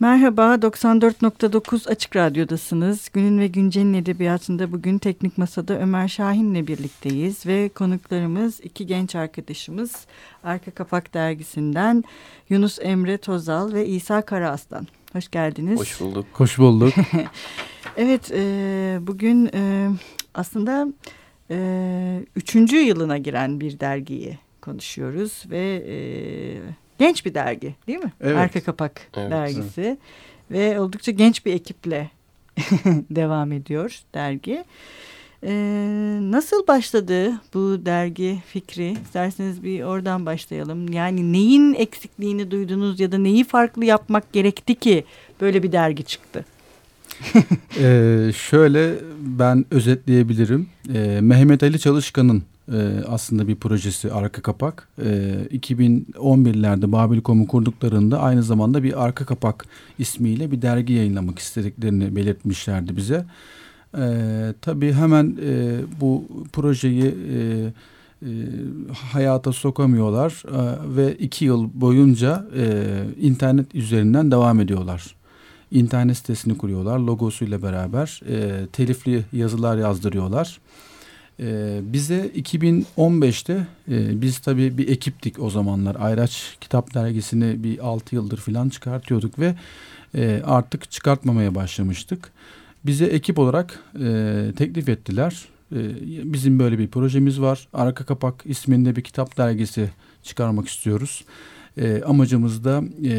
Merhaba, 94.9 Açık Radyo'dasınız. Günün ve Güncel'in edebiyatında bugün Teknik Masa'da Ömer Şahin'le birlikteyiz. Ve konuklarımız iki genç arkadaşımız Arka Kapak Dergisi'nden Yunus Emre Tozal ve İsa Karaaslan. Hoş geldiniz. Hoş bulduk. Hoş bulduk. evet, e, bugün e, aslında e, üçüncü yılına giren bir dergiyi konuşuyoruz ve... E, genç bir dergi değil mi? Evet. Arka Kapak evet, dergisi evet. ve oldukça genç bir ekiple devam ediyor dergi. Ee, nasıl başladı bu dergi fikri? İsterseniz bir oradan başlayalım. Yani neyin eksikliğini duydunuz ya da neyi farklı yapmak gerekti ki böyle bir dergi çıktı? ee, şöyle ben özetleyebilirim. Ee, Mehmet Ali Çalışkan'ın e, aslında bir projesi arka kapak. E, 2011'lerde Babil.com'u kurduklarında aynı zamanda bir arka kapak ismiyle bir dergi yayınlamak istediklerini belirtmişlerdi bize. E, tabii hemen e, bu projeyi e, e, hayata sokamıyorlar e, ve iki yıl boyunca e, internet üzerinden devam ediyorlar. İnternet sitesini kuruyorlar logosuyla beraber e, telifli yazılar yazdırıyorlar. Ee, bize 2015'te e, biz tabii bir ekiptik o zamanlar. Ayraç Kitap Dergisi'ni bir 6 yıldır falan çıkartıyorduk ve e, artık çıkartmamaya başlamıştık. Bize ekip olarak e, teklif ettiler. E, bizim böyle bir projemiz var. Arka Kapak isminde bir kitap dergisi çıkarmak istiyoruz. E, amacımız da e,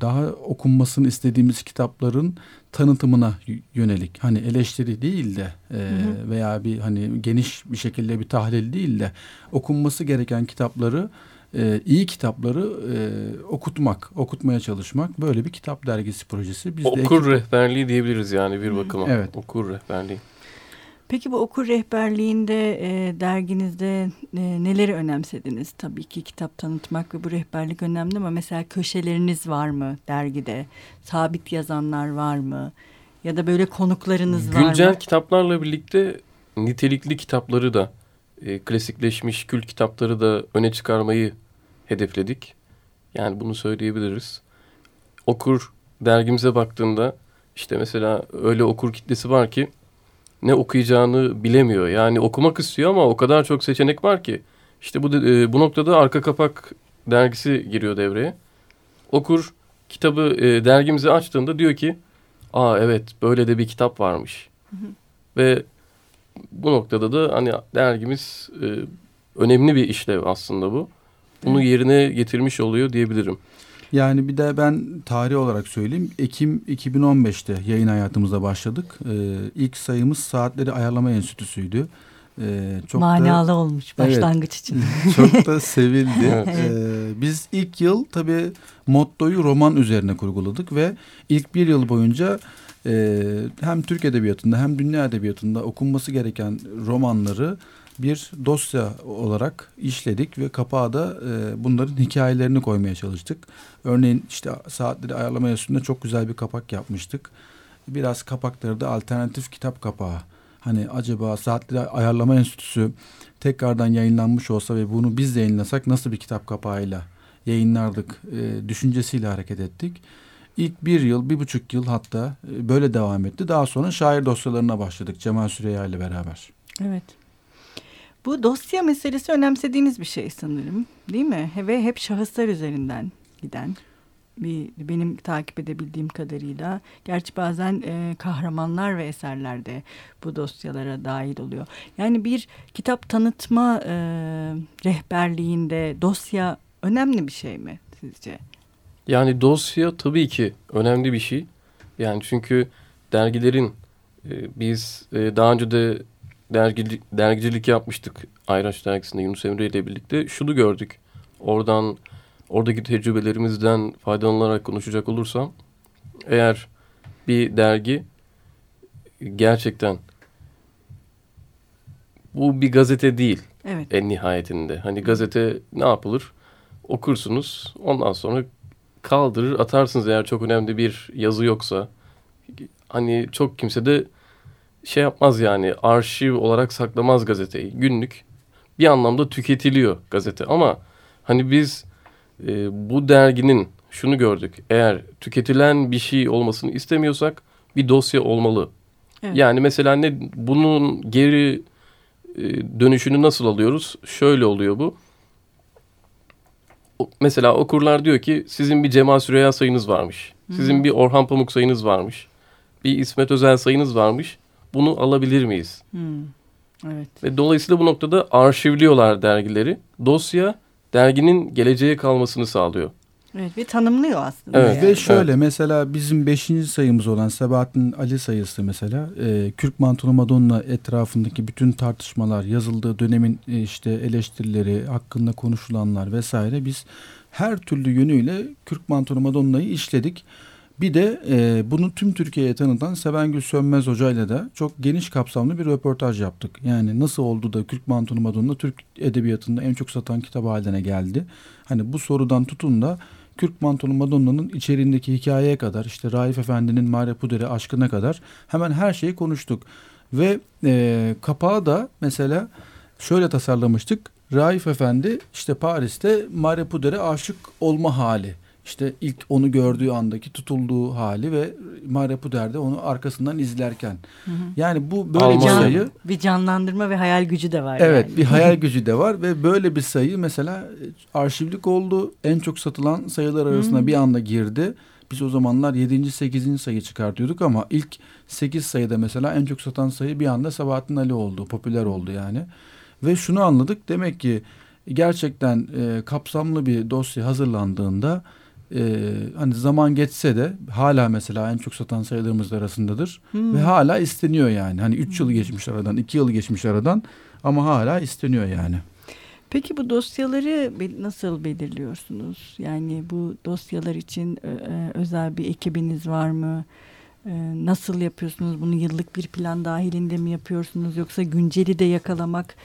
daha okunmasını istediğimiz kitapların tanıtımına yönelik hani eleştiri değil de e, hı hı. veya bir hani geniş bir şekilde bir tahlil değil de okunması gereken kitapları e, iyi kitapları e, okutmak, okutmaya çalışmak böyle bir kitap dergisi projesi. Biz Okur de rehberliği diyebiliriz yani bir bakıma. Evet. Okur rehberliği. Peki bu okur rehberliğinde e, derginizde e, neleri önemsediniz? Tabii ki kitap tanıtmak ve bu rehberlik önemli ama mesela köşeleriniz var mı dergide? Sabit yazanlar var mı? Ya da böyle konuklarınız Güncel var mı? Güncel kitaplarla birlikte nitelikli kitapları da e, klasikleşmiş kült kitapları da öne çıkarmayı hedefledik. Yani bunu söyleyebiliriz. Okur dergimize baktığında işte mesela öyle okur kitlesi var ki ne okuyacağını bilemiyor. Yani okumak istiyor ama o kadar çok seçenek var ki. İşte bu e, bu noktada arka kapak dergisi giriyor devreye. Okur kitabı e, dergimizi açtığında diyor ki, aa evet böyle de bir kitap varmış. Hı hı. Ve bu noktada da hani dergimiz e, önemli bir işlev aslında bu. Bunu yerine getirmiş oluyor diyebilirim. Yani bir de ben tarih olarak söyleyeyim. Ekim 2015'te yayın hayatımıza başladık. Ee, ilk sayımız Saatleri Ayarlama Enstitüsü'ydü. Ee, çok Manalı da, olmuş başlangıç evet, için. çok da sevildi. ee, biz ilk yıl tabii mottoyu roman üzerine kurguladık ve ilk bir yıl boyunca e, hem Türk Edebiyatı'nda hem dünya edebiyatında okunması gereken romanları bir dosya olarak işledik ve kapağa da e, bunların hikayelerini koymaya çalıştık. Örneğin işte saatleri ayarlama üstünde çok güzel bir kapak yapmıştık. Biraz kapakları da alternatif kitap kapağı. Hani acaba saatleri ayarlama enstitüsü tekrardan yayınlanmış olsa ve bunu biz de yayınlasak nasıl bir kitap kapağıyla yayınlardık e, düşüncesiyle hareket ettik. İlk bir yıl, bir buçuk yıl hatta e, böyle devam etti. Daha sonra şair dosyalarına başladık Cemal Süreyya ile beraber. Evet. Bu dosya meselesi önemsediğiniz bir şey sanırım değil mi? Ve hep şahıslar üzerinden giden bir benim takip edebildiğim kadarıyla gerçi bazen e, kahramanlar ve eserlerde bu dosyalara dahil oluyor. Yani bir kitap tanıtma e, rehberliğinde dosya önemli bir şey mi sizce? Yani dosya tabii ki önemli bir şey. Yani çünkü dergilerin e, biz e, daha önce de dergi, dergicilik yapmıştık Ayraç dergisinde Yunus Emre ile birlikte. Şunu gördük. Oradan oradaki tecrübelerimizden faydalanarak konuşacak olursam eğer bir dergi gerçekten bu bir gazete değil evet. en nihayetinde. Hani gazete ne yapılır? Okursunuz ondan sonra kaldırır atarsınız eğer çok önemli bir yazı yoksa. Hani çok kimse de şey yapmaz yani arşiv olarak saklamaz gazeteyi. Günlük bir anlamda tüketiliyor gazete ama hani biz e, bu derginin şunu gördük. Eğer tüketilen bir şey olmasını istemiyorsak bir dosya olmalı. Evet. Yani mesela ne bunun geri e, dönüşünü nasıl alıyoruz? Şöyle oluyor bu. Mesela okurlar diyor ki sizin bir Cemal Süreya sayınız varmış. Sizin bir Orhan Pamuk sayınız varmış. Bir İsmet Özel sayınız varmış. Bunu alabilir miyiz? Hı. Evet. Ve dolayısıyla bu noktada arşivliyorlar dergileri. Dosya derginin geleceğe kalmasını sağlıyor. Evet ve tanımlıyor aslında. Evet. Yani. Ve şöyle evet. mesela bizim beşinci sayımız olan Sebahattin Ali sayısı mesela e, Kürk Mantolu Madonna etrafındaki bütün tartışmalar, yazıldığı dönemin e, işte eleştirileri, hakkında konuşulanlar vesaire biz her türlü yönüyle Kürk Mantolu Madonna'yı işledik. Bir de e, bunu tüm Türkiye'ye tanıtan Sevengül Sönmez Hoca ile de çok geniş kapsamlı bir röportaj yaptık. Yani nasıl oldu da Kürk Mantolu Madonna Türk Edebiyatı'nda en çok satan kitap haline geldi? Hani bu sorudan tutun da Kürk Mantolu Madonna'nın içeriğindeki hikayeye kadar işte Raif Efendi'nin Mare Puderi aşkına kadar hemen her şeyi konuştuk. Ve e, kapağı da mesela şöyle tasarlamıştık. Raif Efendi işte Paris'te Mare Puderi aşık olma hali. İşte ilk onu gördüğü andaki tutulduğu hali ve Mare Puder'de onu arkasından izlerken. Hı hı. Yani bu böyle bir sayı. Bir canlandırma ve hayal gücü de var. Evet yani. bir hayal gücü de var ve böyle bir sayı mesela arşivlik oldu. En çok satılan sayılar arasında hı. bir anda girdi. Biz o zamanlar 7. 8. sayı çıkartıyorduk ama ilk 8 sayıda mesela en çok satan sayı bir anda Sabahattin Ali oldu. Popüler oldu yani. Ve şunu anladık demek ki gerçekten e, kapsamlı bir dosya hazırlandığında e, hani zaman geçse de hala mesela en çok satan sayılarımız arasındadır. Hmm. Ve hala isteniyor yani. Hani 3 yıl geçmiş aradan, 2 yıl geçmiş aradan ama hala isteniyor yani. Peki bu dosyaları nasıl belirliyorsunuz? Yani bu dosyalar için e, e, özel bir ekibiniz var mı? E, nasıl yapıyorsunuz? Bunu yıllık bir plan dahilinde mi yapıyorsunuz? Yoksa günceli de yakalamak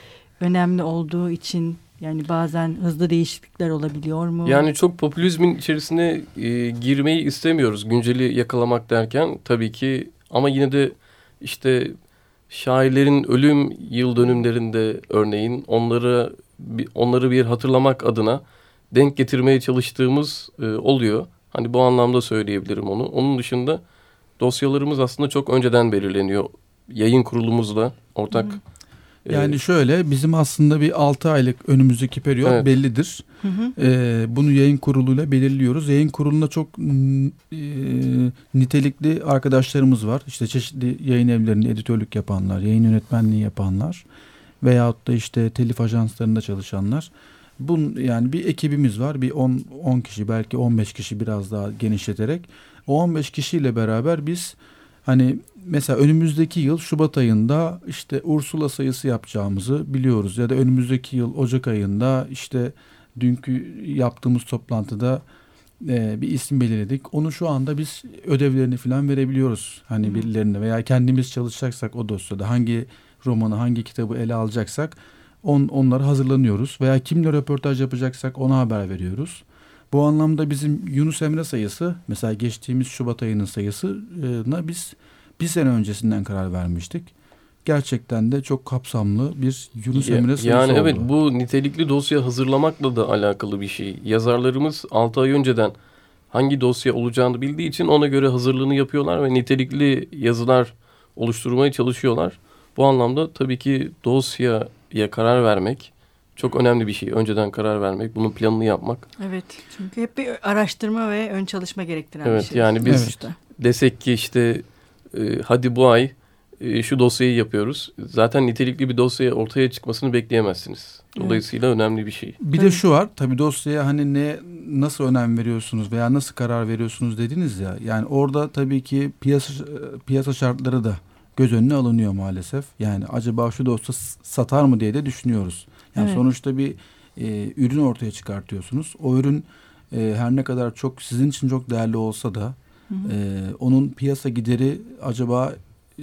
önemli olduğu için yani bazen hızlı değişiklikler olabiliyor mu? Yani çok popülizmin içerisine e, girmeyi istemiyoruz. Günceli yakalamak derken tabii ki ama yine de işte şairlerin ölüm yıl dönümlerinde örneğin onları onları bir hatırlamak adına denk getirmeye çalıştığımız e, oluyor. Hani bu anlamda söyleyebilirim onu. Onun dışında dosyalarımız aslında çok önceden belirleniyor. Yayın kurulumuzla ortak Hı. Yani şöyle bizim aslında bir 6 aylık önümüzdeki periyot evet. bellidir. Hı hı. Ee, bunu yayın kuruluyla belirliyoruz. Yayın kurulunda çok e, nitelikli arkadaşlarımız var. İşte çeşitli yayın evlerinde editörlük yapanlar, yayın yönetmenliği yapanlar veyahut da işte telif ajanslarında çalışanlar. Bun yani bir ekibimiz var. Bir 10 10 kişi belki 15 kişi biraz daha genişleterek o 15 kişiyle beraber biz Hani mesela önümüzdeki yıl Şubat ayında işte Ursula sayısı yapacağımızı biliyoruz. Ya da önümüzdeki yıl Ocak ayında işte dünkü yaptığımız toplantıda e, bir isim belirledik. Onu şu anda biz ödevlerini falan verebiliyoruz. Hani hmm. birilerine veya kendimiz çalışacaksak o dosyada hangi romanı hangi kitabı ele alacaksak on, onları hazırlanıyoruz. Veya kimle röportaj yapacaksak ona haber veriyoruz. Bu anlamda bizim Yunus Emre sayısı mesela geçtiğimiz Şubat ayının sayısına biz bir sene öncesinden karar vermiştik. Gerçekten de çok kapsamlı bir Yunus Emre sayısı Yani oldu. evet bu nitelikli dosya hazırlamakla da alakalı bir şey. Yazarlarımız 6 ay önceden hangi dosya olacağını bildiği için ona göre hazırlığını yapıyorlar ve nitelikli yazılar oluşturmaya çalışıyorlar. Bu anlamda tabii ki dosyaya karar vermek çok önemli bir şey. Önceden karar vermek, bunun planını yapmak. Evet. Çünkü hep bir araştırma ve ön çalışma gerektiren evet, bir şey. Yani biz evet. desek ki işte e, hadi bu ay e, şu dosyayı yapıyoruz. Zaten nitelikli bir dosyaya ortaya çıkmasını bekleyemezsiniz. Dolayısıyla evet. önemli bir şey. Bir de şu var. Tabii dosyaya hani ne nasıl önem veriyorsunuz veya nasıl karar veriyorsunuz dediniz ya. Yani orada tabii ki piyasa piyasa şartları da göz önüne alınıyor maalesef. Yani acaba şu dosya satar mı diye de düşünüyoruz. Yani evet. sonuçta bir e, ürün ortaya çıkartıyorsunuz. O ürün e, her ne kadar çok sizin için çok değerli olsa da hı hı. E, onun piyasa gideri acaba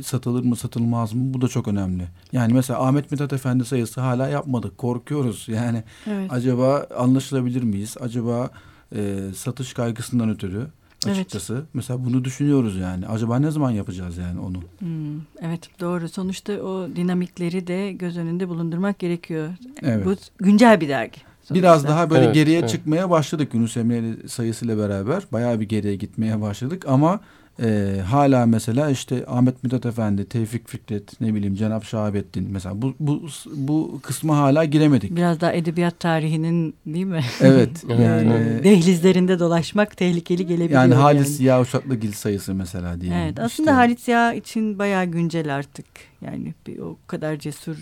satılır mı satılmaz mı bu da çok önemli. Yani mesela Ahmet Mithat Efendi sayısı hala yapmadık. Korkuyoruz. Yani evet. acaba anlaşılabilir miyiz? Acaba e, satış kaygısından ötürü açıkçası. Evet. Mesela bunu düşünüyoruz yani. Acaba ne zaman yapacağız yani onu? Hmm, evet doğru. Sonuçta o dinamikleri de göz önünde bulundurmak gerekiyor. Evet. Bu güncel bir dergi. Sonuçta. Biraz daha böyle Evet, geriye evet. çıkmaya başladık Yunus Emre'li sayısıyla beraber. Bayağı bir geriye gitmeye başladık ama e, hala mesela işte Ahmet Mithat Efendi, Tevfik Fikret, ne bileyim Cenap Şahabettin mesela bu bu bu kısma hala giremedik. Biraz daha edebiyat tarihinin değil mi? Evet Evet, yani evet. Dehlizlerinde dolaşmak tehlikeli gelebiliyor. yani Halis Ziya Uşaklıgil sayısı mesela diyelim. Evet aslında İşte- Halit Ziya için bayağı güncel artık. Yani bir, o kadar cesur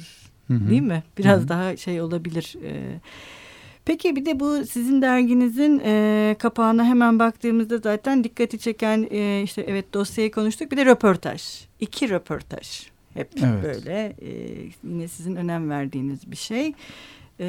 Hı hı. değil mi? Biraz Hı hı. daha şey olabilir. Ee, peki bir de bu sizin derginizin e, kapağına hemen baktığımızda zaten dikkati çeken e, işte evet dosyayı konuştuk. Bir de röportaj. İki röportaj. Hep Evet. böyle e, yine sizin önem verdiğiniz bir şey. E,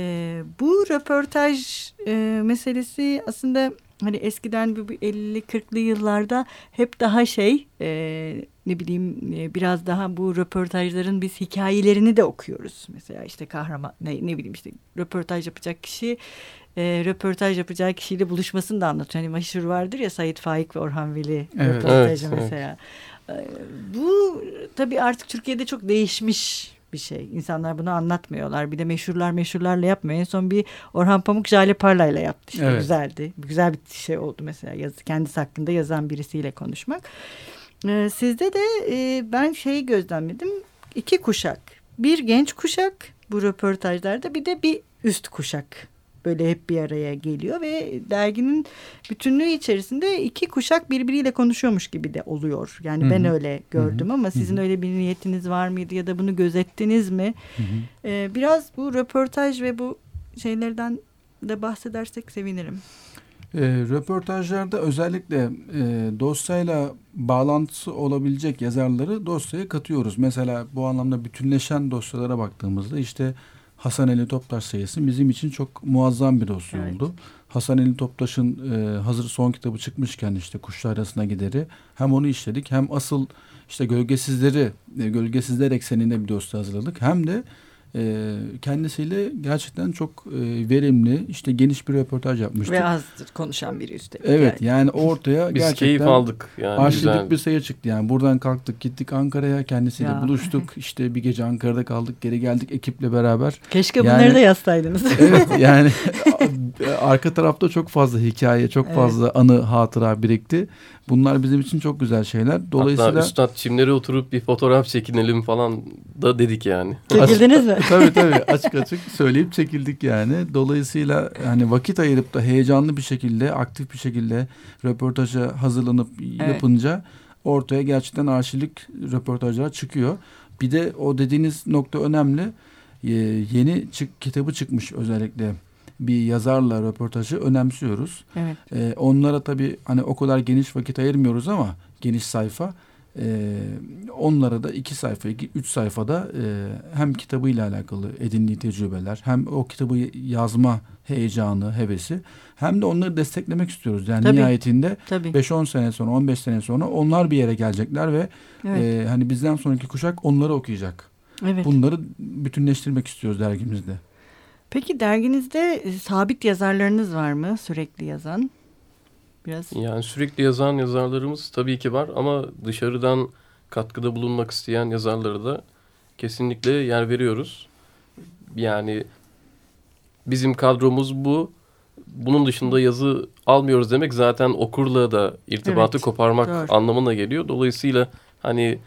bu röportaj e, meselesi aslında hani eskiden bu bu 50-40'lı yıllarda hep daha şey e, ne bileyim e, biraz daha bu röportajların biz hikayelerini de okuyoruz. Mesela işte kahraman ne, ne bileyim işte röportaj yapacak kişi e, röportaj yapacağı kişiyle buluşmasını da anlatıyor. Hani meşhur vardır ya Sait Faik ve Orhan Veli Evet. röportajı Evet, evet. mesela. E, bu tabii artık Türkiye'de çok değişmiş bir şey. İnsanlar bunu anlatmıyorlar. Bir de meşhurlar meşhurlarla yapmıyor. En son bir Orhan Pamuk Jale Parla'yla yaptı. İşte Evet. güzeldi. Güzel bir şey oldu mesela. Yazı, kendisi hakkında yazan birisiyle konuşmak. Ee, sizde de e, ben şeyi gözlemledim. İki kuşak. Bir genç kuşak bu röportajlarda bir de bir üst kuşak böyle hep bir araya geliyor ve derginin bütünlüğü içerisinde iki kuşak birbiriyle konuşuyormuş gibi de oluyor. Yani Hı hı. ben öyle gördüm ama sizin hı. öyle bir niyetiniz var mıydı ya da bunu gözettiniz mi? Hı hı. Ee, biraz bu röportaj ve bu şeylerden de bahsedersek sevinirim. E, röportajlarda özellikle e, dosyayla bağlantısı olabilecek yazarları dosyaya katıyoruz. Mesela bu anlamda bütünleşen dosyalara baktığımızda işte Hasan Ali Toptaş sayısı bizim için çok muazzam bir dosya Evet. oldu. Hasan Ali Toptaş'ın e, hazır son kitabı çıkmışken işte Kuşlar Arasına Gideri hem onu işledik hem asıl işte Gölgesizleri, e, Gölgesizler ekseninde bir dosya hazırladık. Hem de e, kendisiyle gerçekten çok e, verimli işte geniş bir röportaj yapmıştık. Ve az konuşan biri üstelik. Evet yani. yani ortaya Biz gerçekten keyif aldık. Yani arşivlik güzel. bir sayı çıktı yani. Buradan kalktık gittik Ankara'ya kendisiyle Ya. buluştuk. İşte bir gece Ankara'da kaldık geri geldik ekiple beraber. Keşke Yani- bunları da yazsaydınız. Evet yani arka tarafta çok fazla hikaye çok Evet. fazla anı hatıra birikti. Bunlar bizim için çok güzel şeyler. Dolayısıyla Hatta üstad çimlere oturup bir fotoğraf çekinelim falan da dedik yani. Çekildiniz mi? tabii tabii açık açık söyleyip çekildik yani. Dolayısıyla hani vakit ayırıp da heyecanlı bir şekilde, aktif bir şekilde röportaja hazırlanıp Evet. yapınca ortaya gerçekten arşivlik röportajlar çıkıyor. Bir de o dediğiniz nokta önemli. Ee, yeni çık, kitabı çıkmış özellikle bir yazarla röportajı önemsiyoruz. Evet. Ee, onlara tabii hani o kadar geniş vakit ayırmıyoruz ama geniş sayfa. Ee, onlara da iki sayfa, iki, üç sayfada e, hem kitabıyla alakalı edindiği tecrübeler, hem o kitabı yazma heyecanı, hevesi, hem de onları desteklemek istiyoruz. Yani Tabii. nihayetinde Tabii. 5-10 sene sonra, 15 sene sonra onlar bir yere gelecekler ve Evet. e, hani bizden sonraki kuşak onları okuyacak. evet. Bunları bütünleştirmek istiyoruz dergimizde. Peki derginizde e, sabit yazarlarınız var mı? Sürekli yazan? Biraz Yani sürekli yazan yazarlarımız tabii ki var ama dışarıdan katkıda bulunmak isteyen yazarlara da kesinlikle yer veriyoruz. Yani bizim kadromuz bu. Bunun dışında yazı almıyoruz demek zaten okurla da irtibatı Evet, koparmak doğru. anlamına geliyor. Dolayısıyla hani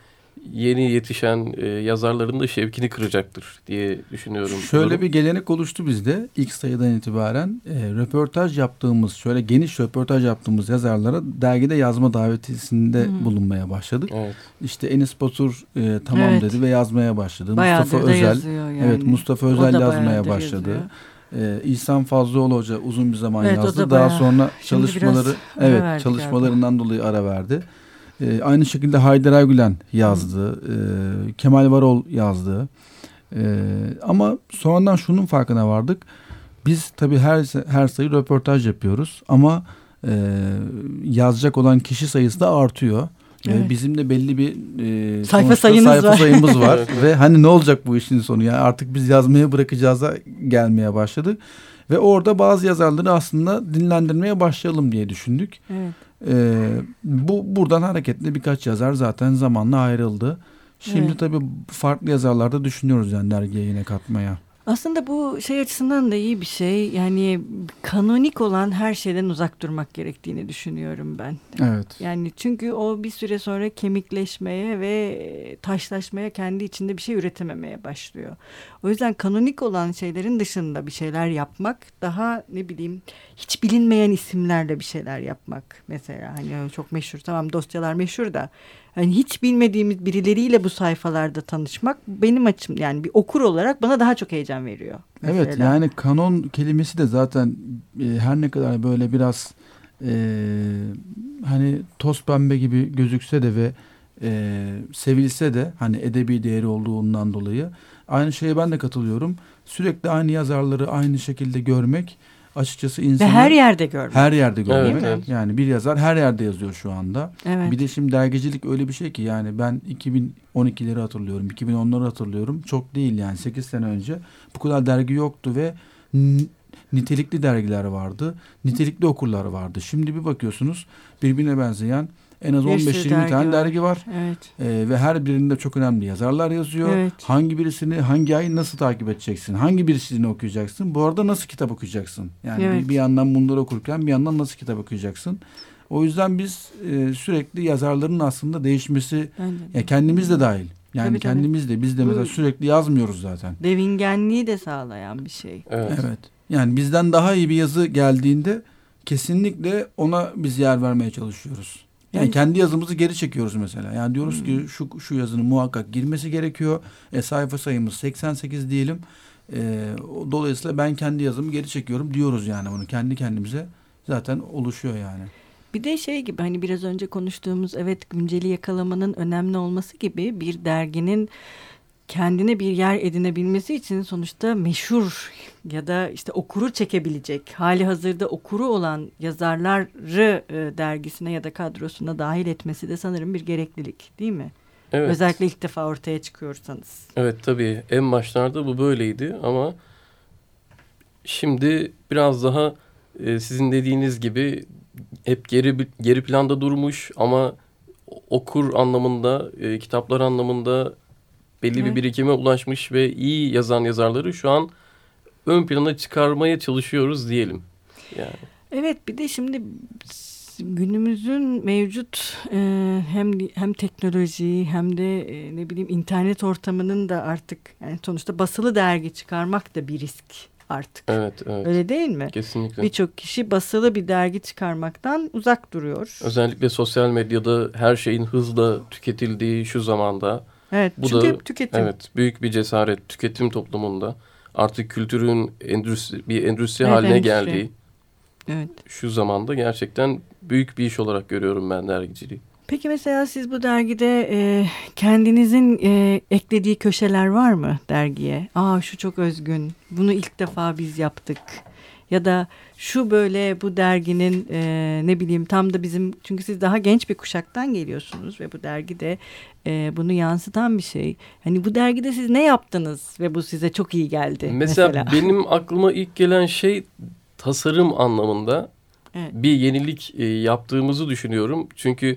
yeni yetişen e, yazarların da şevkini kıracaktır diye düşünüyorum. Şöyle bir gelenek oluştu bizde ilk sayıdan itibaren e, röportaj yaptığımız şöyle geniş röportaj yaptığımız yazarlara dergide yazma davetisinde Hı. bulunmaya başladık. Evet. İşte Enis Batur e, tamam Evet. dedi ve yazmaya başladı. bayağıdır Mustafa Özel yani. evet Mustafa Özel yazmaya başladı. yazıyor. Ee, İhsan Fazlıoğlu Hoca uzun bir zaman Evet, yazdı. da Daha bayağı- sonra çalışmaları evet çalışmalarından dolayı ara verdi. Ee, aynı şekilde Haydar Aygülen yazdı. Ee, Kemal Varol yazdı. Ee, ama sonradan şunun farkına vardık. Biz tabii her her sayı röportaj yapıyoruz ama e, yazacak olan kişi sayısı da artıyor. Evet. Bizim de belli bir e, Sayfa sayınız sayfa var. sayımız var ve hani ne olacak bu işin sonu ya artık biz yazmaya bırakacağıza gelmeye başladık ve orada bazı yazarları aslında dinlendirmeye başlayalım diye düşündük. Evet. Ee, bu buradan hareketle birkaç yazar zaten zamanla ayrıldı. Şimdi Evet. tabii farklı yazarlar da düşünüyoruz yani dergiye yine katmaya. Aslında bu şey açısından da iyi bir şey. Yani kanonik olan her şeyden uzak durmak gerektiğini düşünüyorum ben. Evet. Yani çünkü o bir süre sonra kemikleşmeye ve taşlaşmaya kendi içinde bir şey üretememeye başlıyor. O yüzden kanonik olan şeylerin dışında bir şeyler yapmak daha ne bileyim hiç bilinmeyen isimlerle bir şeyler yapmak mesela hani çok meşhur tamam dosyalar meşhur da hani hiç bilmediğimiz birileriyle bu sayfalarda tanışmak benim açım yani bir okur olarak bana daha çok heyecan veriyor. Mesela. Evet yani kanon kelimesi de zaten e, her ne kadar böyle biraz e, hani toz pembe gibi gözükse de ve e, sevilse de hani edebi değeri olduğundan dolayı aynı şeye ben de katılıyorum. Sürekli aynı yazarları aynı şekilde görmek açıkçası insanı Ve her yerde görmek. her yerde görmek. Evet, evet. Yani bir yazar her yerde yazıyor şu anda. Evet. Bir de şimdi dergicilik öyle bir şey ki yani ben 2012'leri hatırlıyorum, 2010'ları hatırlıyorum. Çok değil yani 8 sene önce bu kadar dergi yoktu ve nitelikli dergiler vardı. Nitelikli okurlar vardı. Şimdi bir bakıyorsunuz birbirine benzeyen en az Bir sürü 15-20 dergi tane var. dergi var. Evet. Ee, ve her birinde çok önemli yazarlar yazıyor. Evet. Hangi birisini hangi ay nasıl takip edeceksin? Hangi birisini okuyacaksın? Bu arada nasıl kitap okuyacaksın? Yani Evet. bir, bir yandan bunları okurken bir yandan nasıl kitap okuyacaksın? O yüzden biz e, sürekli yazarların aslında değişmesi Bence de. ya kendimiz de dahil. Yani Tabii, tabii. kendimiz de biz de mesela Bu- sürekli yazmıyoruz zaten. Devingenliği de sağlayan bir şey. Evet. Evet. Yani bizden daha iyi bir yazı geldiğinde kesinlikle ona biz yer vermeye çalışıyoruz. Yani Yani- kendi yazımızı geri çekiyoruz mesela. Yani diyoruz ki şu şu yazının muhakkak girmesi gerekiyor. E, sayfa sayımız 88 diyelim. E, dolayısıyla ben kendi yazımı geri çekiyorum diyoruz yani bunu kendi kendimize zaten oluşuyor yani. Bir de şey gibi hani biraz önce konuştuğumuz evet günceli yakalamanın önemli olması gibi bir derginin kendine bir yer edinebilmesi için sonuçta meşhur ya da işte okuru çekebilecek hali hazırda okuru olan yazarları e, dergisine ya da kadrosuna dahil etmesi de sanırım bir gereklilik değil mi? Evet. Özellikle ilk defa ortaya çıkıyorsanız. Evet tabii en başlarda bu böyleydi ama şimdi biraz daha e, sizin dediğiniz gibi hep geri geri planda durmuş ama okur anlamında, e, kitaplar anlamında belli bir Evet. birikime ulaşmış ve iyi yazan yazarları şu an ön plana çıkarmaya çalışıyoruz diyelim. Yani Evet bir de şimdi günümüzün mevcut e, hem hem teknoloji hem de e, ne bileyim internet ortamının da artık yani sonuçta basılı dergi çıkarmak da bir risk artık. evet, evet. Öyle değil mi? Kesinlikle. Birçok kişi basılı bir dergi çıkarmaktan uzak duruyor. Özellikle sosyal medyada her şeyin hızla tüketildiği şu zamanda Evet Bu çünkü da- hep tüketim. Evet, büyük bir cesaret tüketim toplumunda artık kültürün endüstri, bir endüstri Evet, haline endüstri. geldiği Evet. şu zamanda gerçekten büyük bir iş olarak görüyorum ben dergiciliği. Peki mesela siz bu dergide e, kendinizin e, eklediği köşeler var mı dergiye? Aa şu çok özgün. Bunu ilk defa biz yaptık. Ya da şu böyle bu derginin e, ne bileyim tam da bizim çünkü siz daha genç bir kuşaktan geliyorsunuz ve bu dergide e, bunu yansıtan bir şey. Hani bu dergide siz ne yaptınız ve bu size çok iyi geldi Mesela, mesela. benim aklıma ilk gelen şey tasarım anlamında Evet. bir yenilik e, yaptığımızı düşünüyorum. Çünkü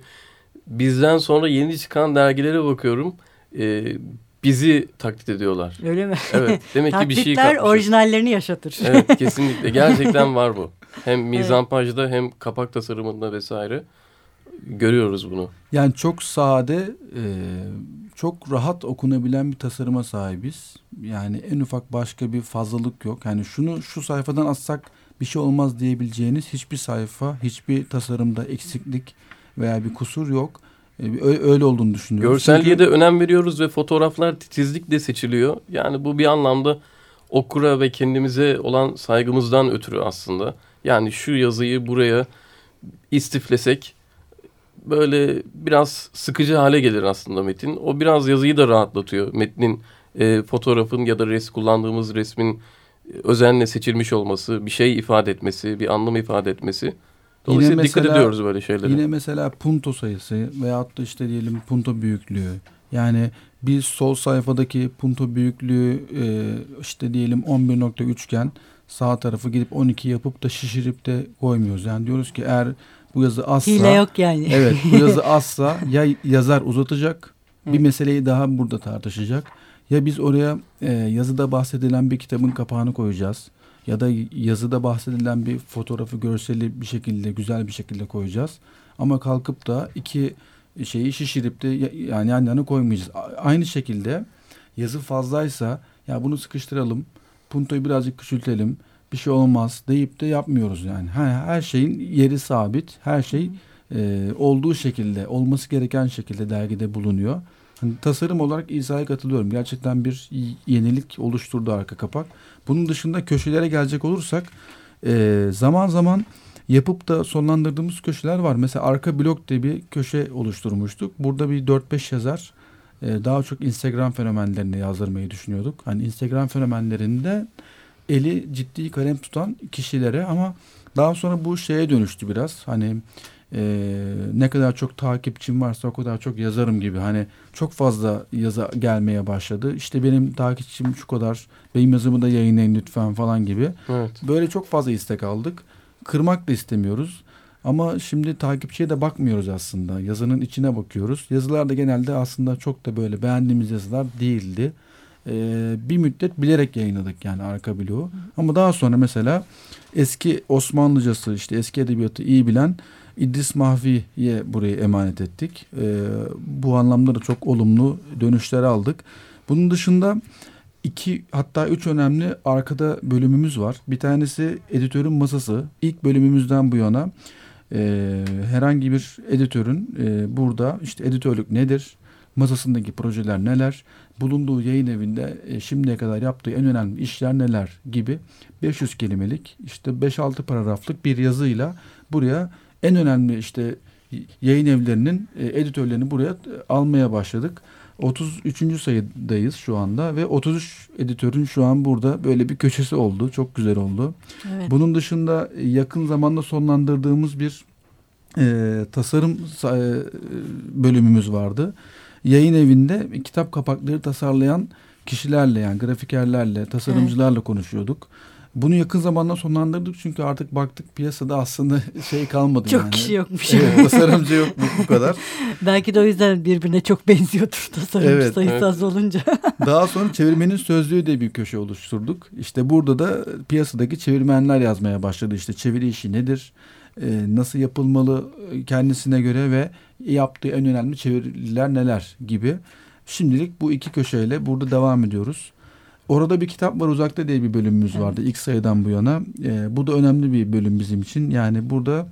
bizden sonra yeni çıkan dergilere bakıyorum. e, bizi taklit ediyorlar. Öyle mi? Evet, demek ki bir şey Taklitler katmışız. orijinallerini yaşatır. Evet kesinlikle gerçekten var bu. Hem mizampajda hem kapak tasarımında vesaire görüyoruz bunu. Yani çok sade, e, çok rahat okunabilen bir tasarıma sahibiz. Yani en ufak başka bir fazlalık yok. Yani şunu şu sayfadan atsak bir şey olmaz diyebileceğiniz hiçbir sayfa, hiçbir tasarımda eksiklik veya bir kusur yok. E, öyle olduğunu düşünüyorum. Görselliğe Çünkü- de önem veriyoruz ve fotoğraflar titizlikle seçiliyor. Yani bu bir anlamda okura ve kendimize olan saygımızdan ötürü aslında. Yani şu yazıyı buraya istiflesek böyle biraz sıkıcı hale gelir aslında metin. O biraz yazıyı da rahatlatıyor. Metnin, e, fotoğrafın ya da res kullandığımız resmin özenle seçilmiş olması, bir şey ifade etmesi, bir anlam ifade etmesi. Dolayısıyla dikkat mesela- ediyoruz böyle şeylere. Yine mesela punto sayısı veyahut da işte diyelim punto büyüklüğü. Yani bir sol sayfadaki punto büyüklüğü e, işte diyelim 11.3 iken sağ tarafı gidip 12 yapıp da şişirip de koymuyoruz. Yani diyoruz ki eğer bu yazı azsa Hile yok yani. evet bu yazı azsa ya yazar uzatacak bir meseleyi daha burada tartışacak Ya biz oraya e, yazıda bahsedilen bir kitabın kapağını koyacağız ya da yazıda bahsedilen bir fotoğrafı görseli bir şekilde güzel bir şekilde koyacağız. Ama kalkıp da iki şeyi şişirip de yani yan yana koymayacağız. Aynı şekilde yazı fazlaysa ya bunu sıkıştıralım, puntoyu birazcık küçültelim, bir şey olmaz deyip de yapmıyoruz yani. Her, her şeyin yeri sabit, her şey e, olduğu şekilde, olması gereken şekilde dergide bulunuyor. Hani tasarım olarak İsa'ya katılıyorum. Gerçekten bir yenilik oluşturdu arka kapak. Bunun dışında köşelere gelecek olursak e, zaman zaman yapıp da sonlandırdığımız köşeler var. Mesela arka blok diye bir köşe oluşturmuştuk. Burada bir 4-5 yazar e, daha çok Instagram fenomenlerini yazdırmayı düşünüyorduk. Hani Instagram fenomenlerinde eli ciddi kalem tutan kişilere ama daha sonra bu şeye dönüştü biraz. Hani e, ne kadar çok takipçim varsa o kadar çok yazarım gibi. Hani çok fazla yazı gelmeye başladı. İşte benim takipçim şu kadar, benim yazımı da yayınlayın lütfen falan gibi. Evet. Böyle çok fazla istek aldık. Kırmak da istemiyoruz. Ama şimdi takipçiye de bakmıyoruz aslında. Yazının içine bakıyoruz. Yazılar da genelde aslında çok da böyle beğendiğimiz yazılar değildi. Ee, bir müddet bilerek yayınladık yani arka bloğu. Ama daha sonra mesela eski Osmanlıcası işte eski edebiyatı iyi bilen İdris Mahfi'ye burayı emanet ettik. E, bu anlamda da çok olumlu dönüşler aldık. Bunun dışında iki hatta üç önemli arkada bölümümüz var. Bir tanesi editörün masası. İlk bölümümüzden bu yana e, herhangi bir editörün e, burada işte editörlük nedir? Masasındaki projeler neler? Bulunduğu yayın evinde e, şimdiye kadar yaptığı en önemli işler neler gibi 500 kelimelik işte 5-6 paragraflık bir yazıyla buraya en önemli işte yayın evlerinin e, editörlerini buraya e, almaya başladık. 33. sayıdayız şu anda ve 33 editörün şu an burada böyle bir köşesi oldu. Çok güzel oldu. Evet. Bunun dışında yakın zamanda sonlandırdığımız bir e, tasarım e, bölümümüz vardı. Yayın evinde kitap kapakları tasarlayan kişilerle yani grafikerlerle, tasarımcılarla evet. konuşuyorduk. Bunu yakın zamanda sonlandırdık çünkü artık baktık piyasada aslında şey kalmadı çok yani. kişi yokmuş. Evet, tasarımcı yok bu kadar. Belki de o yüzden birbirine çok benziyordur tasarımcı evet, sayısı evet. az olunca. Daha sonra çevirmenin sözlüğü diye bir köşe oluşturduk. İşte burada da piyasadaki çevirmenler yazmaya başladı. İşte çeviri işi nedir? Ee, nasıl yapılmalı kendisine göre ve yaptığı en önemli çeviriler neler gibi. Şimdilik bu iki köşeyle burada devam ediyoruz. Orada bir kitap var uzakta diye bir bölümümüz evet. vardı ilk sayıdan bu yana. E, bu da önemli bir bölüm bizim için. Yani burada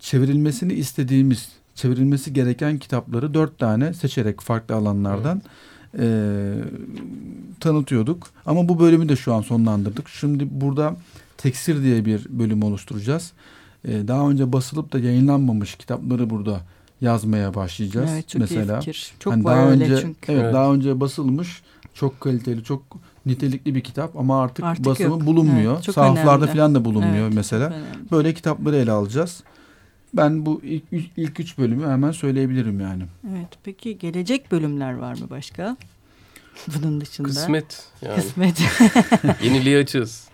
çevrilmesini istediğimiz, çevrilmesi gereken kitapları dört tane seçerek farklı alanlardan evet. e, tanıtıyorduk. Ama bu bölümü de şu an sonlandırdık. Şimdi burada teksir diye bir bölüm oluşturacağız. E, daha önce basılıp da yayınlanmamış kitapları burada yazmaya başlayacağız. Evet, çok Mesela, iyi fikir. Çok hani var daha öyle önce, çünkü. Evet, evet, daha önce basılmış çok kaliteli, çok nitelikli bir kitap ama artık, artık basımı yok. bulunmuyor. Evet, Sahaflarda falan da bulunmuyor evet, mesela. Böyle kitapları ele alacağız. Ben bu ilk, ilk üç bölümü hemen söyleyebilirim yani. Evet. Peki gelecek bölümler var mı başka? Bunun dışında. Kısmet. Yani. Kısmet. Yeniliği açığız.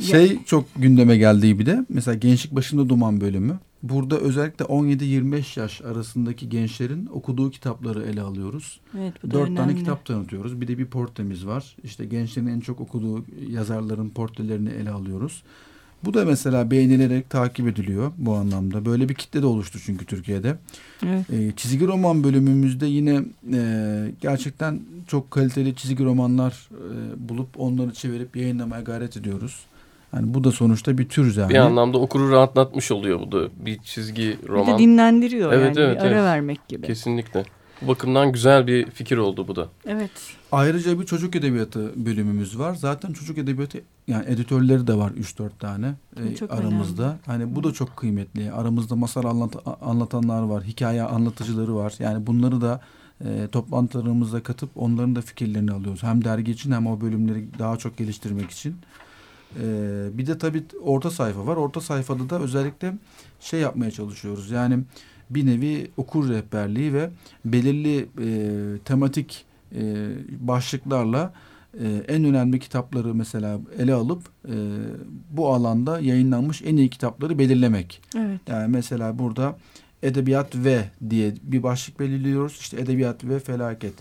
Şey çok gündeme geldiği bir de mesela Gençlik Başında Duman bölümü. Burada özellikle 17-25 yaş arasındaki gençlerin okuduğu kitapları ele alıyoruz. Evet, bu da Dört önemli. tane kitap tanıtıyoruz. Bir de bir portremiz var. İşte gençlerin en çok okuduğu yazarların portrelerini ele alıyoruz. Bu da mesela beğenilerek takip ediliyor bu anlamda. Böyle bir kitle de oluştu çünkü Türkiye'de. Evet. E, çizgi roman bölümümüzde yine e, gerçekten çok kaliteli çizgi romanlar e, bulup onları çevirip yayınlamaya gayret ediyoruz. Yani bu da sonuçta bir tür yani. Bir anlamda okuru rahatlatmış oluyor bu da bir çizgi roman. Bir de dinlendiriyor evet, yani evet, bir ara evet. vermek gibi. Kesinlikle. Bu bakımdan güzel bir fikir oldu bu da. Evet. Ayrıca bir çocuk edebiyatı bölümümüz var. Zaten çocuk edebiyatı yani editörleri de var 3-4 tane e, aramızda. Önemli. Hani bu da çok kıymetli. Aramızda masal anlat anlatanlar var, hikaye anlatıcıları var. Yani bunları da e, toplantılarımıza katıp onların da fikirlerini alıyoruz. Hem dergi için hem o bölümleri daha çok geliştirmek için. Ee, bir de tabii orta sayfa var. Orta sayfada da özellikle şey yapmaya çalışıyoruz. Yani bir nevi okur rehberliği ve belirli e, tematik e, başlıklarla e, en önemli kitapları mesela ele alıp e, bu alanda yayınlanmış en iyi kitapları belirlemek. Evet. Yani mesela burada edebiyat ve diye bir başlık belirliyoruz. İşte edebiyat ve felaket,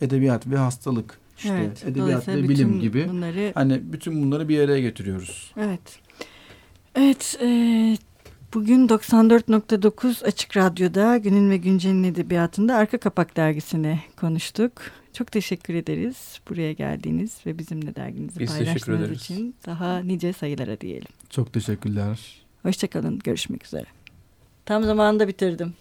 edebiyat ve hastalık işte Evet, edebiyat ve bilim gibi. Bunları Hani bütün bunları bir araya getiriyoruz. Evet. Evet. E, bugün 94.9 Açık Radyo'da Günün ve Güncel'in edebiyatında Arka Kapak dergisini konuştuk. Çok teşekkür ederiz buraya geldiğiniz ve bizimle derginizi Biz paylaştığınız için. Daha nice sayılara diyelim. Çok teşekkürler. Hoşçakalın. Görüşmek üzere. Tam zamanında bitirdim.